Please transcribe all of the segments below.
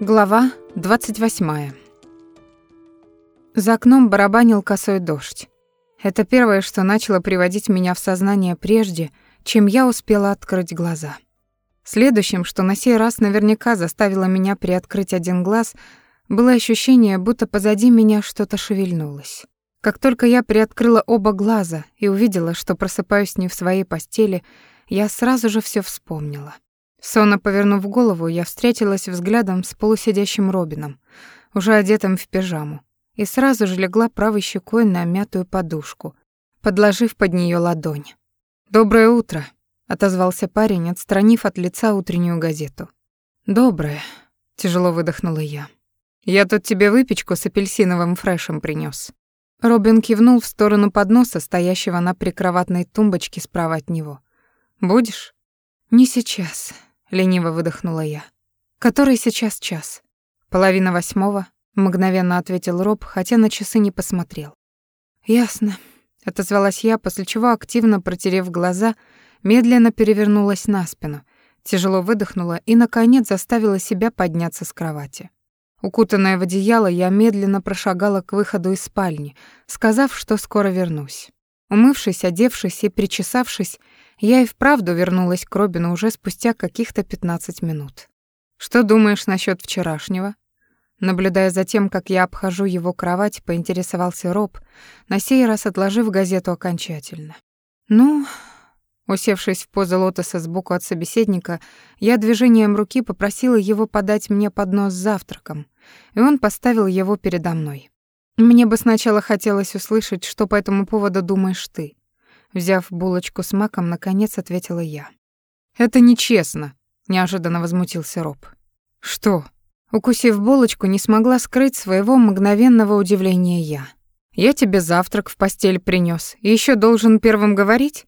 Глава 28. За окном барабанил косой дождь. Это первое, что начало приводить меня в сознание прежде, чем я успела открыть глаза. Следующим, что на сей раз наверняка заставило меня приоткрыть один глаз, было ощущение, будто позади меня что-то шевельнулось. Как только я приоткрыла оба глаза и увидела, что просыпаюсь не в своей постели, я сразу же все вспомнила. Сонно повернув голову, я встретилась взглядом с полусидящим Робином, уже одетым в пижаму, и сразу же легла правой щекой на мятую подушку, подложив под нее ладонь. «Доброе утро», — отозвался парень, отстранив от лица утреннюю газету. «Доброе», — тяжело выдохнула я. «Я тут тебе выпечку с апельсиновым фрешем принёс». Робин кивнул в сторону подноса, стоящего на прикроватной тумбочке справа от него. «Будешь?» «Не сейчас», лениво выдохнула я. Который сейчас час? Половина восьмого, мгновенно ответил Роб, хотя на часы не посмотрел. Ясно, отозвалась я, после чего активно протерев глаза, медленно перевернулась на спину, тяжело выдохнула и наконец заставила себя подняться с кровати. Укутанная в одеяло, я медленно прошагала к выходу из спальни, сказав, что скоро вернусь. Умывшись, одевшись и причесавшись, я и вправду вернулась к Робину уже спустя каких-то 15 минут. «Что думаешь насчет вчерашнего?» Наблюдая за тем, как я обхожу его кровать, поинтересовался Роб, на сей раз отложив газету окончательно. «Ну...» Усевшись в позу лотоса сбоку от собеседника, я движением руки попросила его подать мне поднос с завтраком, и он поставил его передо мной. Мне бы сначала хотелось услышать, что по этому поводу думаешь ты. Взяв булочку с маком, наконец ответила я. «Это нечестно», — неожиданно возмутился Роб. «Что?» Укусив булочку, не смогла скрыть своего мгновенного удивления я. «Я тебе завтрак в постель принёс, и ещё должен первым говорить?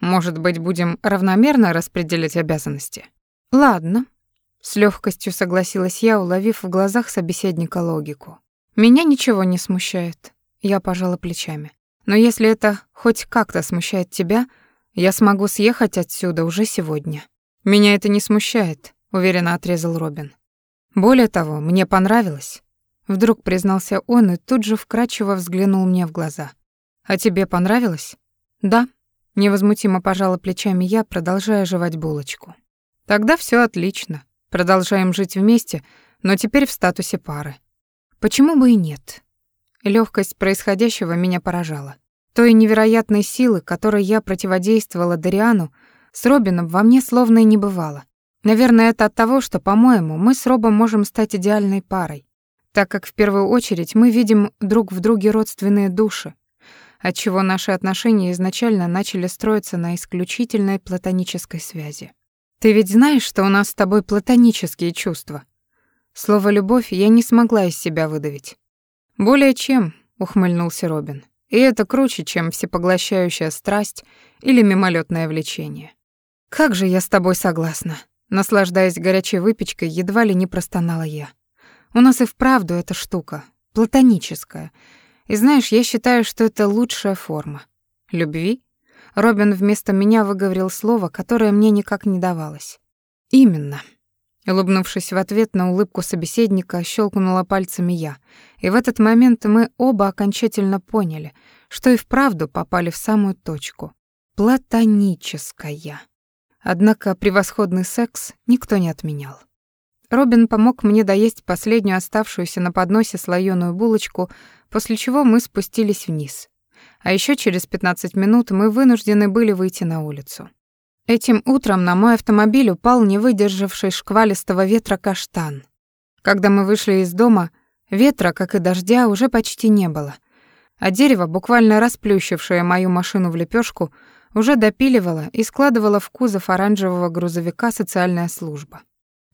Может быть, будем равномерно распределять обязанности?» «Ладно», — с лёгкостью согласилась я, уловив в глазах собеседника логику. «Меня ничего не смущает», — я пожала плечами. Но если это хоть как-то смущает тебя, я смогу съехать отсюда уже сегодня. Меня это не смущает, уверенно отрезал Робин. Более того, мне понравилось. Вдруг признался он и тут же вкрадчиво взглянул мне в глаза. А тебе понравилось? Да, невозмутимо пожала плечами я, продолжая жевать булочку. Тогда все отлично. Продолжаем жить вместе, но теперь в статусе пары. Почему бы и нет? Лёгкость происходящего меня поражала. Той невероятной силы, которой я противодействовала Дариану, с Робином во мне словно и не бывало. Наверное, это от того, что, по-моему, мы с Робом можем стать идеальной парой, так как в первую очередь мы видим друг в друге родственные души, отчего наши отношения изначально начали строиться на исключительной платонической связи. Ты ведь знаешь, что у нас с тобой платонические чувства? Слово «любовь» я не смогла из себя выдавить. «Более чем», — ухмыльнулся Робин. «И это круче, чем всепоглощающая страсть или мимолетное влечение». «Как же я с тобой согласна», — наслаждаясь горячей выпечкой, едва ли не простонала я. «У нас и вправду эта штука, платоническая. И знаешь, я считаю, что это лучшая форма. Любви?» Робин вместо меня выговорил слово, которое мне никак не давалось. «Именно». Улыбнувшись в ответ на улыбку собеседника, щелкнула пальцами я. И в этот момент мы оба окончательно поняли, что и вправду попали в самую точку. Платоническая. Однако превосходный секс никто не отменял. Робин помог мне доесть последнюю оставшуюся на подносе слоёную булочку, после чего мы спустились вниз. А ещё через 15 минут мы вынуждены были выйти на улицу. Этим утром на мой автомобиль упал не выдержавший шквалистого ветра каштан. Когда мы вышли из дома, ветра, как и дождя, уже почти не было, а дерево, буквально расплющившее мою машину в лепешку, уже допиливало и складывало в кузов оранжевого грузовика социальная служба.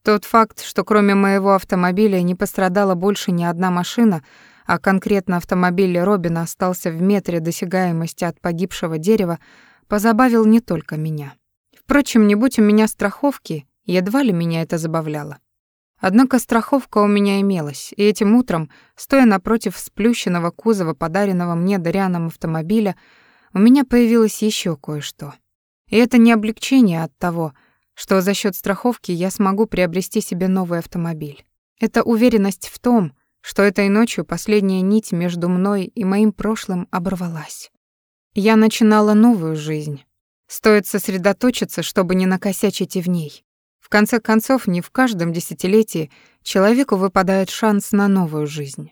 Тот факт, что кроме моего автомобиля не пострадала больше ни одна машина, а конкретно автомобиль Робина остался в метре досягаемости от погибшего дерева, позабавил не только меня. Впрочем, не будь у меня страховки, едва ли меня это забавляло. Однако страховка у меня имелась, и этим утром, стоя напротив сплющенного кузова, подаренного мне Дарианом автомобиля, у меня появилось еще кое-что. И это не облегчение от того, что за счет страховки я смогу приобрести себе новый автомобиль. Это уверенность в том, что этой ночью последняя нить между мной и моим прошлым оборвалась. Я начинала новую жизнь. Стоит сосредоточиться, чтобы не накосячить и в ней. В конце концов, не в каждом десятилетии человеку выпадает шанс на новую жизнь.